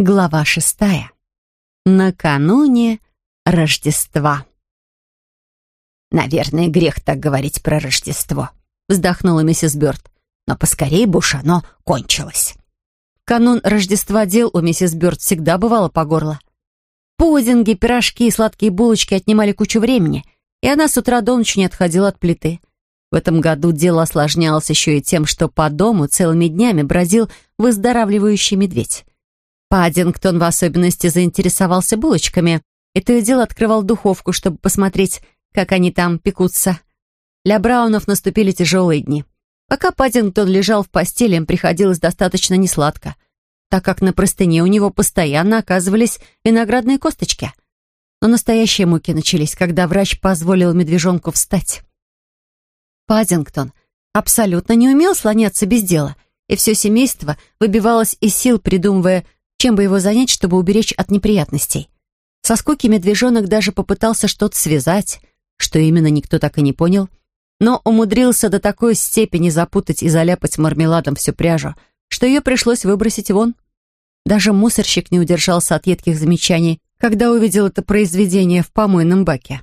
Глава шестая. Накануне Рождества. «Наверное, грех так говорить про Рождество», — вздохнула миссис Бёрд. «Но поскорее бы уж оно кончилось». Канун Рождества дел у миссис Бёрд всегда бывало по горло. Пудинги, пирожки и сладкие булочки отнимали кучу времени, и она с утра до ночи не отходила от плиты. В этом году дело осложнялось еще и тем, что по дому целыми днями бродил выздоравливающий медведь. Паддингтон в особенности заинтересовался булочками и то и дело открывал духовку, чтобы посмотреть, как они там пекутся. Для Браунов наступили тяжелые дни. Пока Паддингтон лежал в постели, им приходилось достаточно несладко, так как на простыне у него постоянно оказывались виноградные косточки. Но настоящие муки начались, когда врач позволил медвежонку встать. Паддингтон абсолютно не умел слоняться без дела, и все семейство выбивалось из сил, придумывая, чем бы его занять, чтобы уберечь от неприятностей. Со скуки медвежонок даже попытался что-то связать, что именно никто так и не понял, но умудрился до такой степени запутать и заляпать мармеладом всю пряжу, что ее пришлось выбросить вон. Даже мусорщик не удержался от едких замечаний, когда увидел это произведение в помойном баке.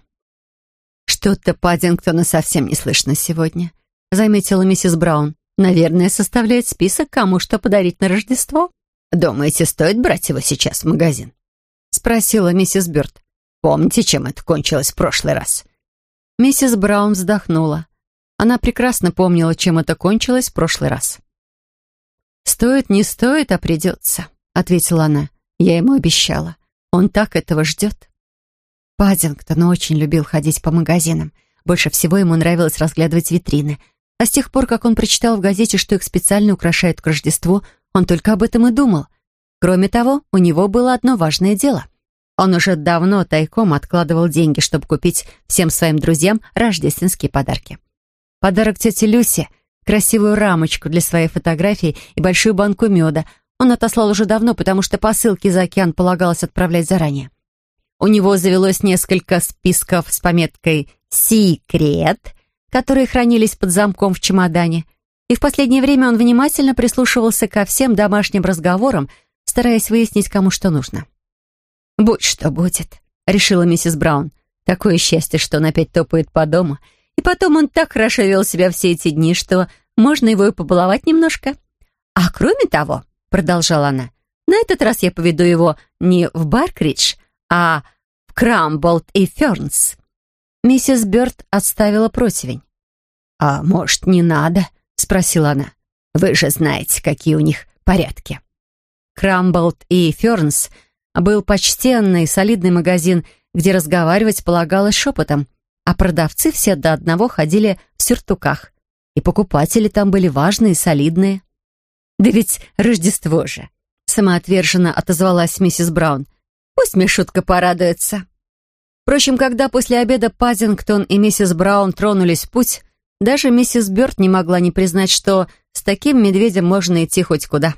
«Что-то Паддингтона совсем не слышно сегодня», — заметила миссис Браун. «Наверное, составляет список, кому что подарить на Рождество». «Думаете, стоит брать его сейчас в магазин?» — спросила миссис Бёрд. «Помните, чем это кончилось в прошлый раз?» Миссис Браун вздохнула. Она прекрасно помнила, чем это кончилось в прошлый раз. «Стоит, не стоит, а придется», — ответила она. «Я ему обещала. Он так этого ждет». Паддингтон очень любил ходить по магазинам. Больше всего ему нравилось разглядывать витрины. А с тех пор, как он прочитал в газете, что их специально украшают к Рождеству, он только об этом и думал. Кроме того, у него было одно важное дело. Он уже давно тайком откладывал деньги, чтобы купить всем своим друзьям рождественские подарки. Подарок тете Люсе, красивую рамочку для своей фотографии и большую банку меда он отослал уже давно, потому что посылки за океан полагалось отправлять заранее. У него завелось несколько списков с пометкой «Секрет», которые хранились под замком в чемодане – и в последнее время он внимательно прислушивался ко всем домашним разговорам, стараясь выяснить, кому что нужно. «Будь что будет», — решила миссис Браун. «Такое счастье, что он опять топает по дому. И потом он так хорошо вел себя все эти дни, что можно его и побаловать немножко. А кроме того», — продолжала она, «на этот раз я поведу его не в Баркридж, а в Крамболт и Фернс». Миссис Бёрд отставила противень. «А может, не надо?» — спросила она. «Вы же знаете, какие у них порядки». Крамболт и Фернс был почтенный, солидный магазин, где разговаривать полагалось шепотом, а продавцы все до одного ходили в сюртуках. И покупатели там были важные солидные. «Да ведь Рождество же!» — самоотверженно отозвалась миссис Браун. «Пусть Мишутка порадуется». Впрочем, когда после обеда Пазингтон и миссис Браун тронулись в путь, даже миссис Бёрд не могла не признать, что с таким медведем можно идти хоть куда.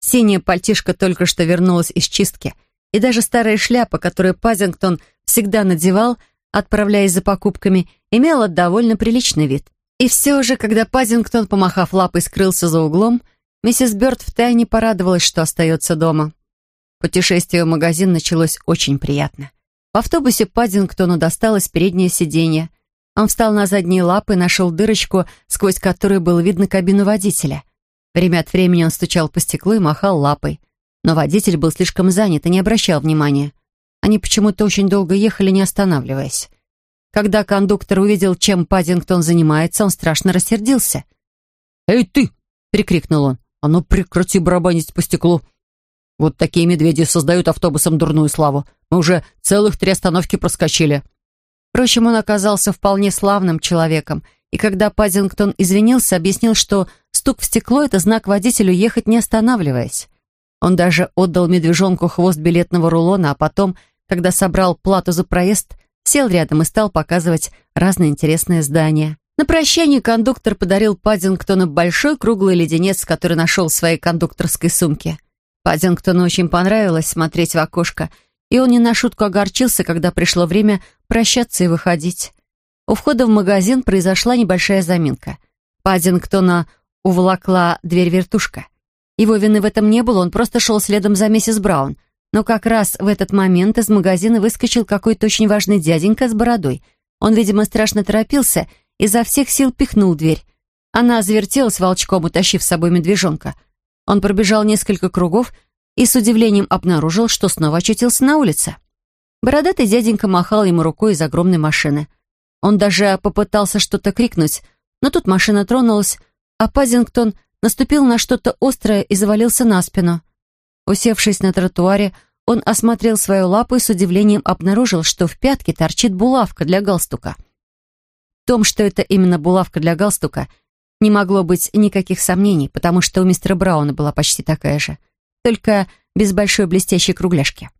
Синяя пальтишка только что вернулась из чистки, и даже старая шляпа, которую Пазингтон всегда надевал, отправляясь за покупками, имела довольно приличный вид. И все же, когда Пазингтон, помахав лапой, скрылся за углом, миссис Бёрд втайне порадовалась, что остается дома. Путешествие в магазин началось очень приятно. В автобусе Паддингтону досталось переднее сиденье — он встал на задние лапы и нашел дырочку, сквозь которую было видно кабину водителя. Время от времени он стучал по стеклу и махал лапой. Но водитель был слишком занят и не обращал внимания. Они почему-то очень долго ехали, не останавливаясь. Когда кондуктор увидел, чем Паддингтон занимается, он страшно рассердился. «Эй, ты!» — прикрикнул он. «А ну прекрати барабанить по стеклу! Вот такие медведи создают автобусам дурную славу. Мы уже целых три остановки проскочили». Впрочем, он оказался вполне славным человеком, и когда Паддингтон извинился, объяснил, что стук в стекло — это знак водителю ехать не останавливаясь. Он даже отдал медвежонку хвост билетного рулона, а потом, когда собрал плату за проезд, сел рядом и стал показывать разные интересные здания. На прощание кондуктор подарил Паддингтону большой круглый леденец, который нашел в своей кондукторской сумке. Паддингтону очень понравилось смотреть в окошко — и он не на шутку огорчился, когда пришло время прощаться и выходить. У входа в магазин произошла небольшая заминка. Паддингтона уволокла дверь-вертушка. Его вины в этом не было, он просто шел следом за миссис Браун. Но как раз в этот момент из магазина выскочил какой-то очень важный дяденька с бородой. Он, видимо, страшно торопился и изо всех сил пихнул дверь. Она завертелась волчком, утащив с собой медвежонка. Он пробежал несколько кругов и с удивлением обнаружил, что снова очутился на улице. Бородатый дяденька махал ему рукой из огромной машины. Он даже попытался что-то крикнуть, но тут машина тронулась, а Пазингтон наступил на что-то острое и завалился на спину. Усевшись на тротуаре, он осмотрел свою лапу и с удивлением обнаружил, что в пятке торчит булавка для галстука. В том, что это именно булавка для галстука, не могло быть никаких сомнений, потому что у мистера Брауна была почти такая же, только без большой блестящей кругляшки.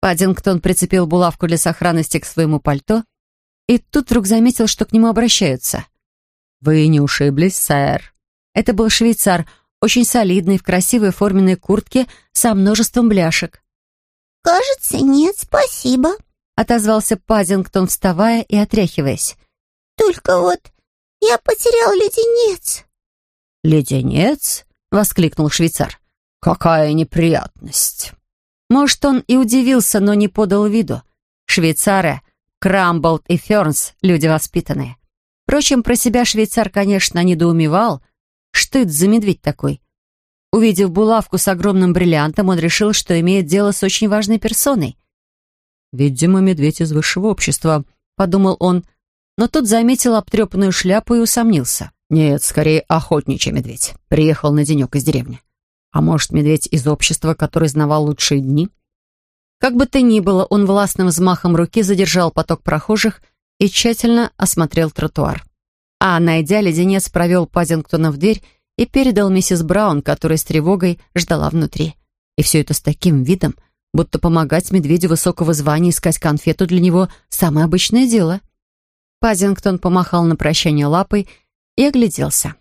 Паддингтон прицепил булавку для сохранности к своему пальто и тут вдруг заметил, что к нему обращаются. «Вы не ушиблись, сэр?» Это был швейцар, очень солидный, в красивой форменной куртке со множеством бляшек. «Кажется, нет, спасибо», — отозвался Паддингтон, вставая и отряхиваясь. «Только вот я потерял леденец». «Леденец?» — воскликнул швейцар. «Какая неприятность!» Может, он и удивился, но не подал виду. Швейцары, Крамболт и Фернс — люди воспитанные. Впрочем, про себя швейцар, конечно, недоумевал. Что это за медведь такой? Увидев булавку с огромным бриллиантом, он решил, что имеет дело с очень важной персоной. «Видимо, медведь из высшего общества», — подумал он, но тут заметил обтрепанную шляпу и усомнился. «Нет, скорее охотничий медведь. Приехал на денек из деревни. А может, медведь из общества, который знавал лучшие дни?» Как бы то ни было, он властным взмахом руки задержал поток прохожих и тщательно осмотрел тротуар. А, найдя леденец, провел Пазингтона в дверь и передал миссис Браун, которая с тревогой ждала внутри. И все это с таким видом, будто помогать медведю высокого звания искать конфету для него самое обычное дело. Пазингтон помахал на прощание лапой и огляделся.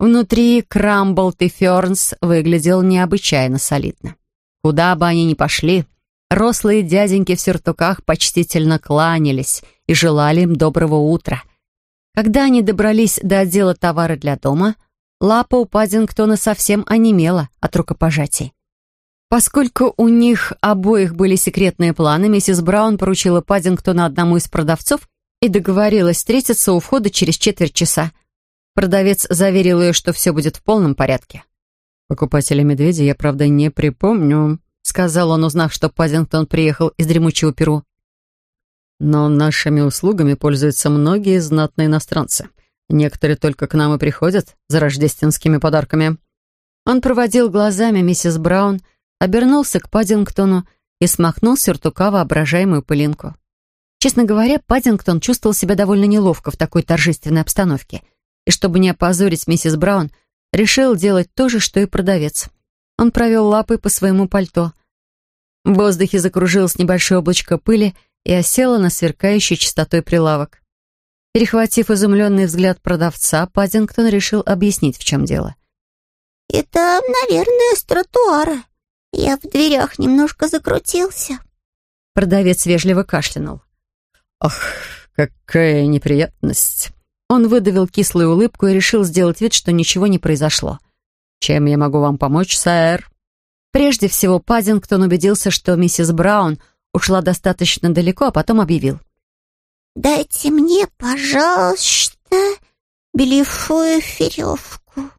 Внутри Крамблт и Фернс выглядел необычайно солидно. Куда бы они ни пошли, Рослые дяденьки в сюртуках почтительно кланялись и желали им доброго утра. Когда они добрались до отдела товара для дома, лапа у Паддингтона совсем онемела от рукопожатий. Поскольку у них обоих были секретные планы, миссис Браун поручила Паддингтона одному из продавцов и договорилась встретиться у входа через четверть часа. Продавец заверил ее, что все будет в полном порядке. «Покупателя медведя я, правда, не припомню», — сказал он, узнав, что Паддингтон приехал из дремучего Перу. «Но нашими услугами пользуются многие знатные иностранцы. Некоторые только к нам и приходят за рождественскими подарками». Он проводил глазами миссис Браун, обернулся к Паддингтону и смахнул сюртука воображаемую пылинку. Честно говоря, Паддингтон чувствовал себя довольно неловко в такой торжественной обстановке, и чтобы не опозорить миссис Браун, решил делать то же, что и продавец — он провел лапой по своему пальто. В воздухе закружилось небольшое облачко пыли и осело на сверкающий чистотой прилавок. Перехватив изумленный взгляд продавца, Паддингтон решил объяснить, в чем дело. «Это, наверное, с тротуара. Я в дверях немножко закрутился». Продавец вежливо кашлянул. «Ах, какая неприятность!» Он выдавил кислую улыбку и решил сделать вид, что ничего не произошло. «Чем я могу вам помочь, сэр?» Прежде всего, Паддингтон убедился, что миссис Браун ушла достаточно далеко, а потом объявил. «Дайте мне, пожалуйста, белевую веревку».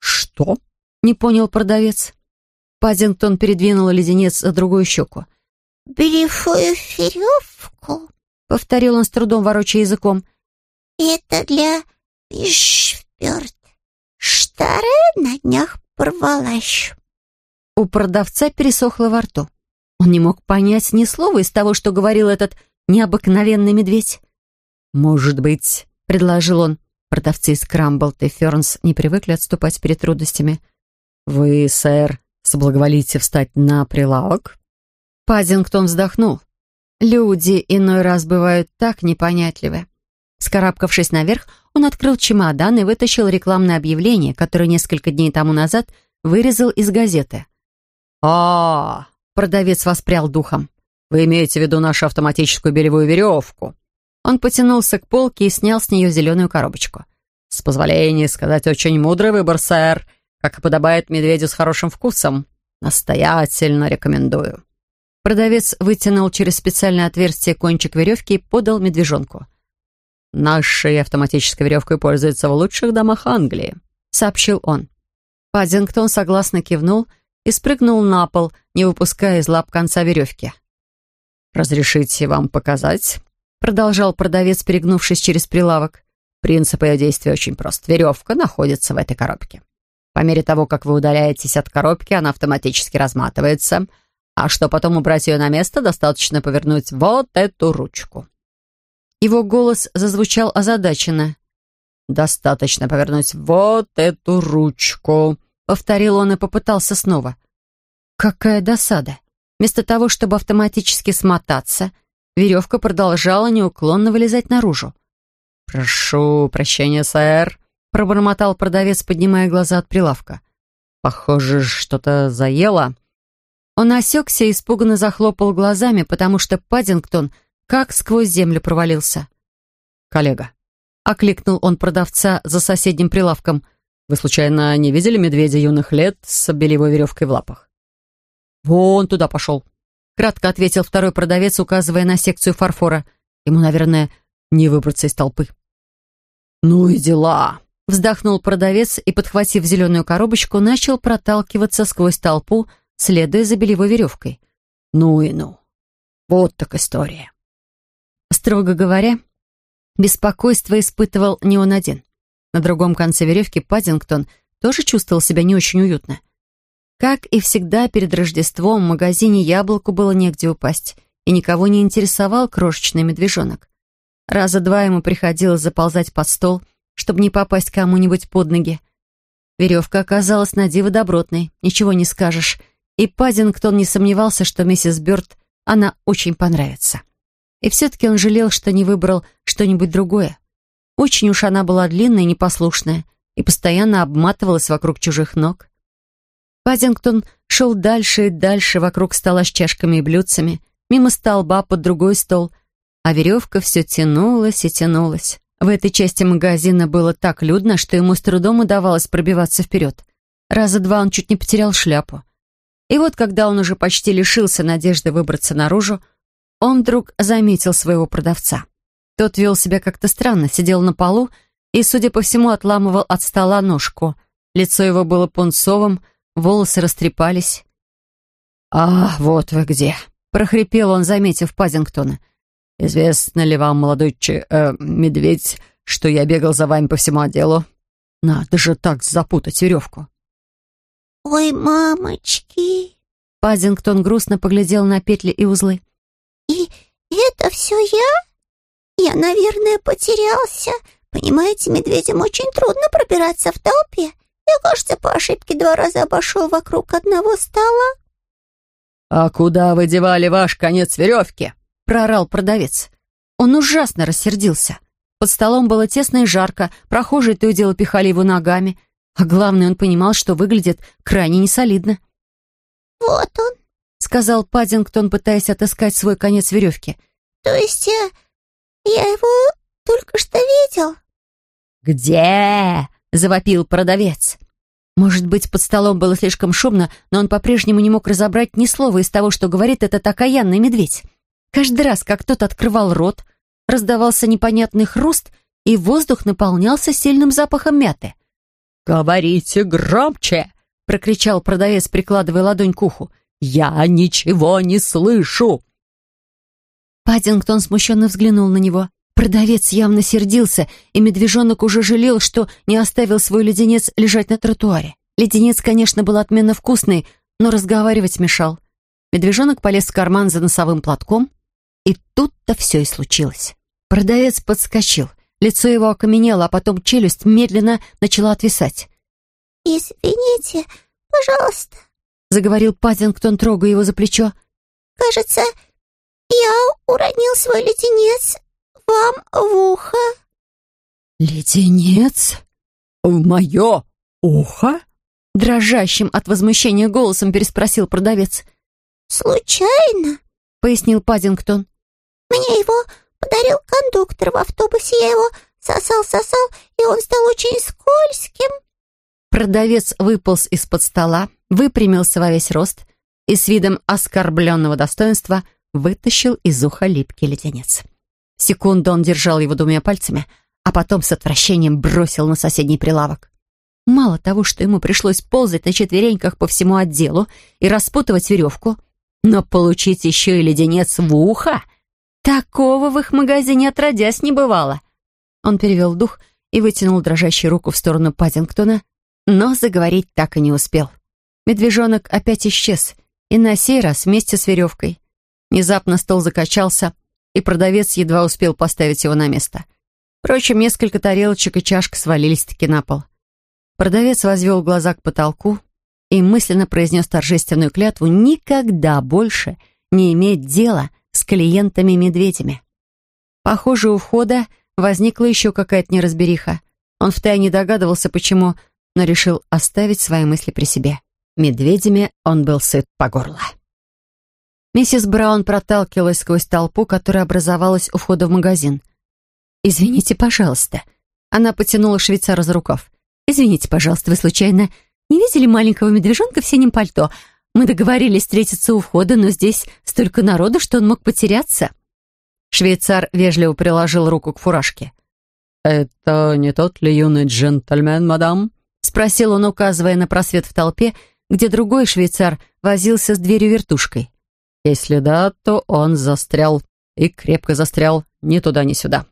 «Что?» — не понял продавец. Паддингтон передвинул леденец за другую щеку. «Белевую веревку?» — повторил он с трудом, ворочая языком. «Это для шперт. Старая на днях порвалась». У продавца пересохло во рту. Он не мог понять ни слова из того, что говорил этот необыкновенный медведь. «Может быть», — предложил он, продавцы из Крамблт и Фернс не привыкли отступать перед трудностями. «Вы, сэр, соблаговолите встать на прилавок?» Паддингтон вздохнул. Люди иной раз бывают так непонятливы. Скарабкавшись наверх, он открыл чемодан и вытащил рекламное объявление, которое несколько дней тому назад вырезал из газеты. а, Продавец воспрял духом. «Вы имеете в виду нашу автоматическую белевую веревку?» Он потянулся к полке и снял с нее зеленую коробочку. «С позволения сказать, очень мудрый выбор, сэр. как и подобает медведю с хорошим вкусом. Настоятельно рекомендую». Продавец вытянул через специальное отверстие кончик веревки и подал медвежонку. «Нашей автоматической веревкой пользуются в лучших домах Англии», — сообщил он. Паддингтон согласно кивнул и спрыгнул на пол, не выпуская из лап конца веревки. «Разрешите вам показать?» — продолжал продавец, перегнувшись через прилавок. «Принцип ее действия очень прост. Веревка находится в этой коробке. По мере того, как вы удаляетесь от коробки, она автоматически разматывается, а что потом убрать ее на место, достаточно повернуть вот эту ручку». Его голос зазвучал озадаченно. «Достаточно повернуть вот эту ручку», — повторил он и попытался снова. «Какая досада! Вместо того, чтобы автоматически смотаться, веревка продолжала неуклонно вылезать наружу. «Прошу прощения, сэр», — пробормотал продавец, поднимая глаза от прилавка. «Похоже, что-то заело». Он осекся и испуганно захлопал глазами, потому что Паддингтон как сквозь землю провалился. «Коллега», — окликнул он продавца за соседним прилавком, «вы случайно не видели медведя юных лет с белевой веревкой в лапах?» «Вон туда пошел», — кратко ответил второй продавец, указывая на секцию фарфора. Ему, наверное, не выбраться из толпы. «Ну и дела!» — вздохнул продавец и, подхватив зеленую коробочку, начал проталкиваться сквозь толпу, следуя за белевой веревкой. «Ну и ну! Вот так история!» Строго говоря, беспокойство испытывал не он один. На другом конце веревки Паддингтон тоже чувствовал себя не очень уютно. Как и всегда перед Рождеством в магазине яблоку было негде упасть, и никого не интересовал крошечный медвежонок. Раза два ему приходилось заползать под стол, чтобы не попасть кому-нибудь под ноги. Веревка оказалась на диво добротной, ничего не скажешь, и Паддингтон не сомневался, что миссис Бёрд она очень понравится. И все-таки он жалел, что не выбрал что-нибудь другое. Очень уж она была длинная и непослушная, и постоянно обматывалась вокруг чужих ног. Паддингтон шел дальше и дальше вокруг стола с чашками и блюдцами, мимо столба под другой стол, а веревка все тянулась и тянулась. В этой части магазина было так людно, что ему с трудом удавалось пробиваться вперед. Раза два он чуть не потерял шляпу. И вот, когда он уже почти лишился надежды выбраться наружу, он вдруг заметил своего продавца. Тот вел себя как-то странно, сидел на полу и, судя по всему, отламывал от стола ножку. Лицо его было пунцовым, волосы растрепались. «А, вот вы где!» — прохрипел он, заметив Пазингтона. «Известно ли вам, молодой ч... Э, медведь, что я бегал за вами по всему отделу? Надо же так запутать веревку!» «Ой, мамочки!» Пазингтон грустно поглядел на петли и узлы. «И это все я? Я, наверное, потерялся. Понимаете, медведям очень трудно пробираться в толпе. Я, кажется, по ошибке два раза обошел вокруг одного стола». «А куда вы девали ваш конец веревки?» — проорал продавец. Он ужасно рассердился. Под столом было тесно и жарко, прохожие то и дело пихали его ногами, а главное, он понимал, что выглядит крайне несолидно. «Вот он», — сказал Паддингтон, пытаясь отыскать свой конец веревки. «То есть я... я его только что видел?» «Где?» — завопил продавец. Может быть, под столом было слишком шумно, но он по-прежнему не мог разобрать ни слова из того, что говорит этот окаянный медведь. Каждый раз, как тот открывал рот, раздавался непонятный хруст, и воздух наполнялся сильным запахом мяты. «Говорите громче!» — прокричал продавец, прикладывая ладонь к уху. «Я ничего не слышу!» Паддингтон смущенно взглянул на него. Продавец явно сердился, и медвежонок уже жалел, что не оставил свой леденец лежать на тротуаре. Леденец, конечно, был отменно вкусный, но разговаривать мешал. Медвежонок полез в карман за носовым платком, и тут-то все и случилось. Продавец подскочил. Лицо его окаменело, а потом челюсть медленно начала отвисать. «Извините, пожалуйста», — заговорил Паттингтон, трогая его за плечо. «Кажется, я уронил свой леденец вам в ухо». «Леденец? В мое ухо?» Дрожащим от возмущения голосом переспросил продавец. «Случайно?» — пояснил Паддингтон. «Мне его подарил кондуктор в автобусе. Я его сосал-сосал, и он стал очень скользким». Продавец выполз из-под стола, выпрямился во весь рост и с видом оскорбленного достоинства вытащил из уха липкий леденец. Секунду он держал его двумя пальцами, а потом с отвращением бросил на соседний прилавок. Мало того, что ему пришлось ползать на четвереньках по всему отделу и распутывать веревку, но получить еще и леденец в ухо — такого в их магазине отродясь не бывало. Он перевел дух и вытянул дрожащую руку в сторону Паддингтона, но заговорить так и не успел. Медвежонок опять исчез, и на сей раз вместе с веревкой. Внезапно стол закачался, и продавец едва успел поставить его на место. Впрочем, несколько тарелочек и чашка свалились-таки на пол. Продавец возвел глаза к потолку и мысленно произнес торжественную клятву никогда больше не иметь дела с клиентами-медведями. Похоже, у входа возникла еще какая-то неразбериха. Он втайне догадывался, почему, но решил оставить свои мысли при себе. Медведями он был сыт по горло. Миссис Браун проталкивалась сквозь толпу, которая образовалась у входа в магазин. «Извините, пожалуйста». Она потянула швейцара за рукав. «Извините, пожалуйста, вы случайно не видели маленького медвежонка в синем пальто? Мы договорились встретиться у входа, но здесь столько народу, что он мог потеряться». Швейцар вежливо приложил руку к фуражке. «Это не тот ли юный джентльмен, мадам?» — спросил он, указывая на просвет в толпе, где другой швейцар возился с дверью-вертушкой. Если да, то он застрял. И крепко застрял ни туда, ни сюда.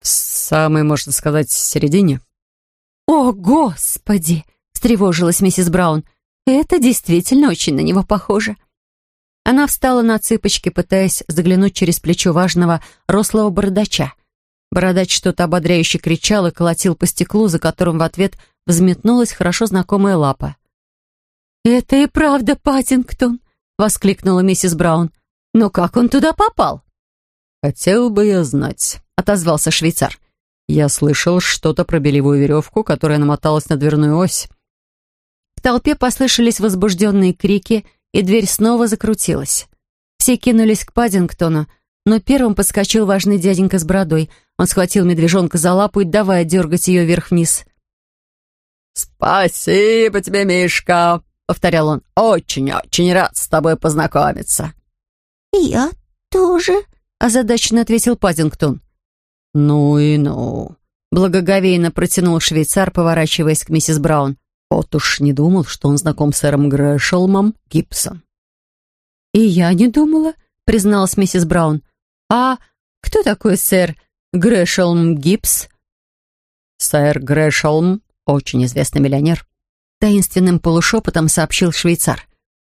В самой, можно сказать, середине. «О, Господи!» — встревожилась миссис Браун. «Это действительно очень на него похоже». Она встала на цыпочки, пытаясь заглянуть через плечо важного рослого бородача. Бородач что-то ободряюще кричал и колотил по стеклу, за которым в ответ взметнулась хорошо знакомая лапа. «Это и правда Паттингтон!» — воскликнула миссис Браун. «Но как он туда попал?» «Хотел бы я знать», — отозвался швейцар. «Я слышал что-то про белевую веревку, которая намоталась на дверную ось». В толпе послышались возбужденные крики, и дверь снова закрутилась. Все кинулись к Паддингтону, но первым подскочил важный дяденька с бородой. Он схватил медвежонка за лапу и давая дергать ее вверх-вниз. «Спасибо тебе, Мишка!» — повторял он. «Очень-очень рад с тобой познакомиться». «Я тоже», — озадаченно ответил Паддингтон. «Ну и ну», — благоговейно протянул швейцар, поворачиваясь к миссис Браун. «Вот уж не думал, что он знаком с сэром Грэшелмом Гибсон». «И я не думала», — призналась миссис Браун. «А кто такой сэр Грэшелм Гибс?» «Сэр Грэшелм — очень известный миллионер», таинственным полушепотом сообщил швейцар.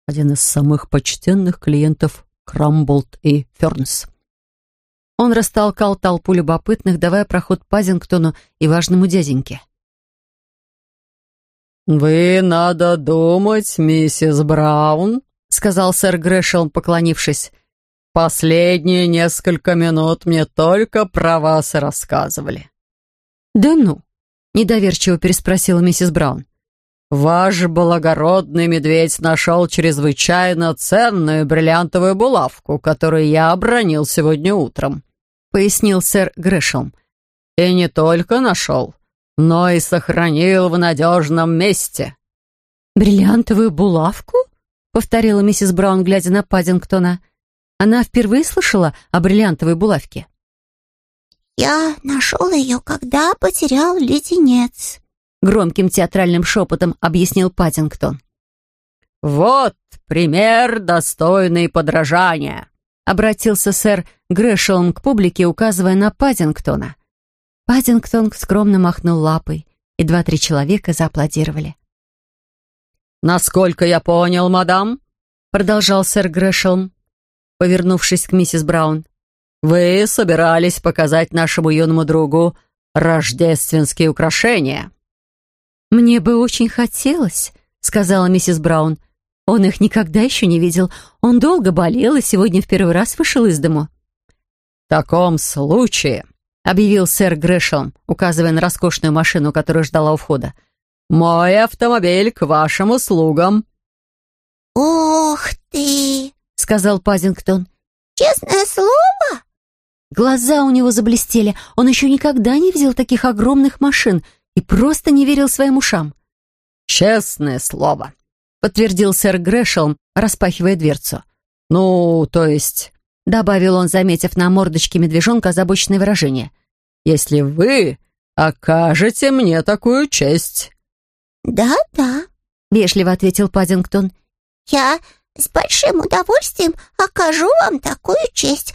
Один из самых почтенных клиентов Крамболт и Фернс. Он растолкал толпу любопытных, давая проход Пазингтону и важному дяденьке. «Вы, надо думать, миссис Браун», — сказал сэр Грэшелм, поклонившись. «Последние несколько минут мне только про вас рассказывали». «Да ну?» — недоверчиво переспросила миссис Браун. «Ваш благородный медведь нашел чрезвычайно ценную бриллиантовую булавку, которую я обронил сегодня утром», — пояснил сэр Грэшем. «И не только нашел, но и сохранил в надежном месте». «Бриллиантовую булавку?» — повторила миссис Браун, глядя на Паддингтона. Она впервые слышала о бриллиантовой булавке. «Я нашел ее, когда потерял леденец», громким театральным шепотом объяснил Паттингтон. «Вот пример, достойный подражания», — обратился сэр Грэшелм к публике, указывая на Паттингтона. Паттингтон скромно махнул лапой, и два-три человека зааплодировали. «Насколько я понял, мадам», — продолжал сэр Грэшелм, повернувшись к миссис Браун, «вы собирались показать нашему юному другу рождественские украшения». «Мне бы очень хотелось», — сказала миссис Браун. «Он их никогда еще не видел. Он долго болел и сегодня в первый раз вышел из дому». «В таком случае», — объявил сэр Грэшем, указывая на роскошную машину, которая ждала у входа, «мой автомобиль к вашим услугам». «Ух ты!» — сказал Пазингтон. «Честное слово?» Глаза у него заблестели. Он еще никогда не видел таких огромных машин — и просто не верил своим ушам. «Честное слово», — подтвердил сэр Грэшелм, распахивая дверцу. «Ну, то есть...» — добавил он, заметив на мордочке медвежонка озабоченное выражение. «Если вы окажете мне такую честь». «Да-да», — вежливо ответил Паддингтон. «Я с большим удовольствием окажу вам такую честь.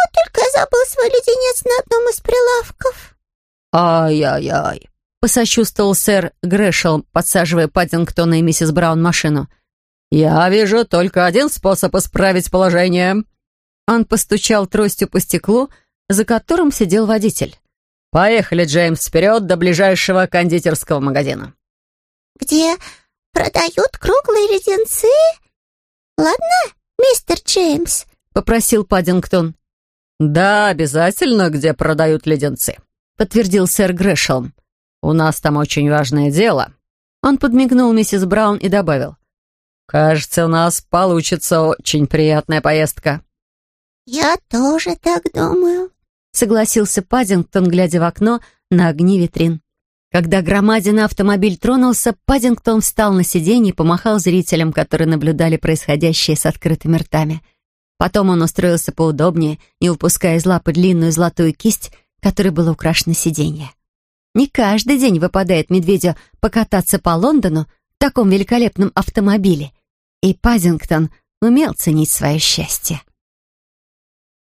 Вот только забыл свой леденец на одном из прилавков». «Ай-яй-яй», — посочувствовал сэр Грэшел, подсаживая Паддингтона и миссис Браун машину. «Я вижу только один способ исправить положение». Он постучал тростью по стеклу, за которым сидел водитель. «Поехали, Джеймс, вперед до ближайшего кондитерского магазина». «Где продают круглые леденцы? Ладно, мистер Джеймс?» — попросил Паддингтон. «Да, обязательно, где продают леденцы», — подтвердил сэр Грэшелм. «У нас там очень важное дело». Он подмигнул миссис Браун и добавил. «Кажется, у нас получится очень приятная поездка». «Я тоже так думаю», — согласился Паддингтон, глядя в окно на огни витрин. Когда громадина автомобиль тронулся, Паддингтон встал на сиденье и помахал зрителям, которые наблюдали происходящее с открытыми ртами. Потом он устроился поудобнее, не упуская из лапы длинную золотую кисть, которой было украшено сиденье. Не каждый день выпадает медведю покататься по Лондону в таком великолепном автомобиле, и Паддингтон умел ценить свое счастье.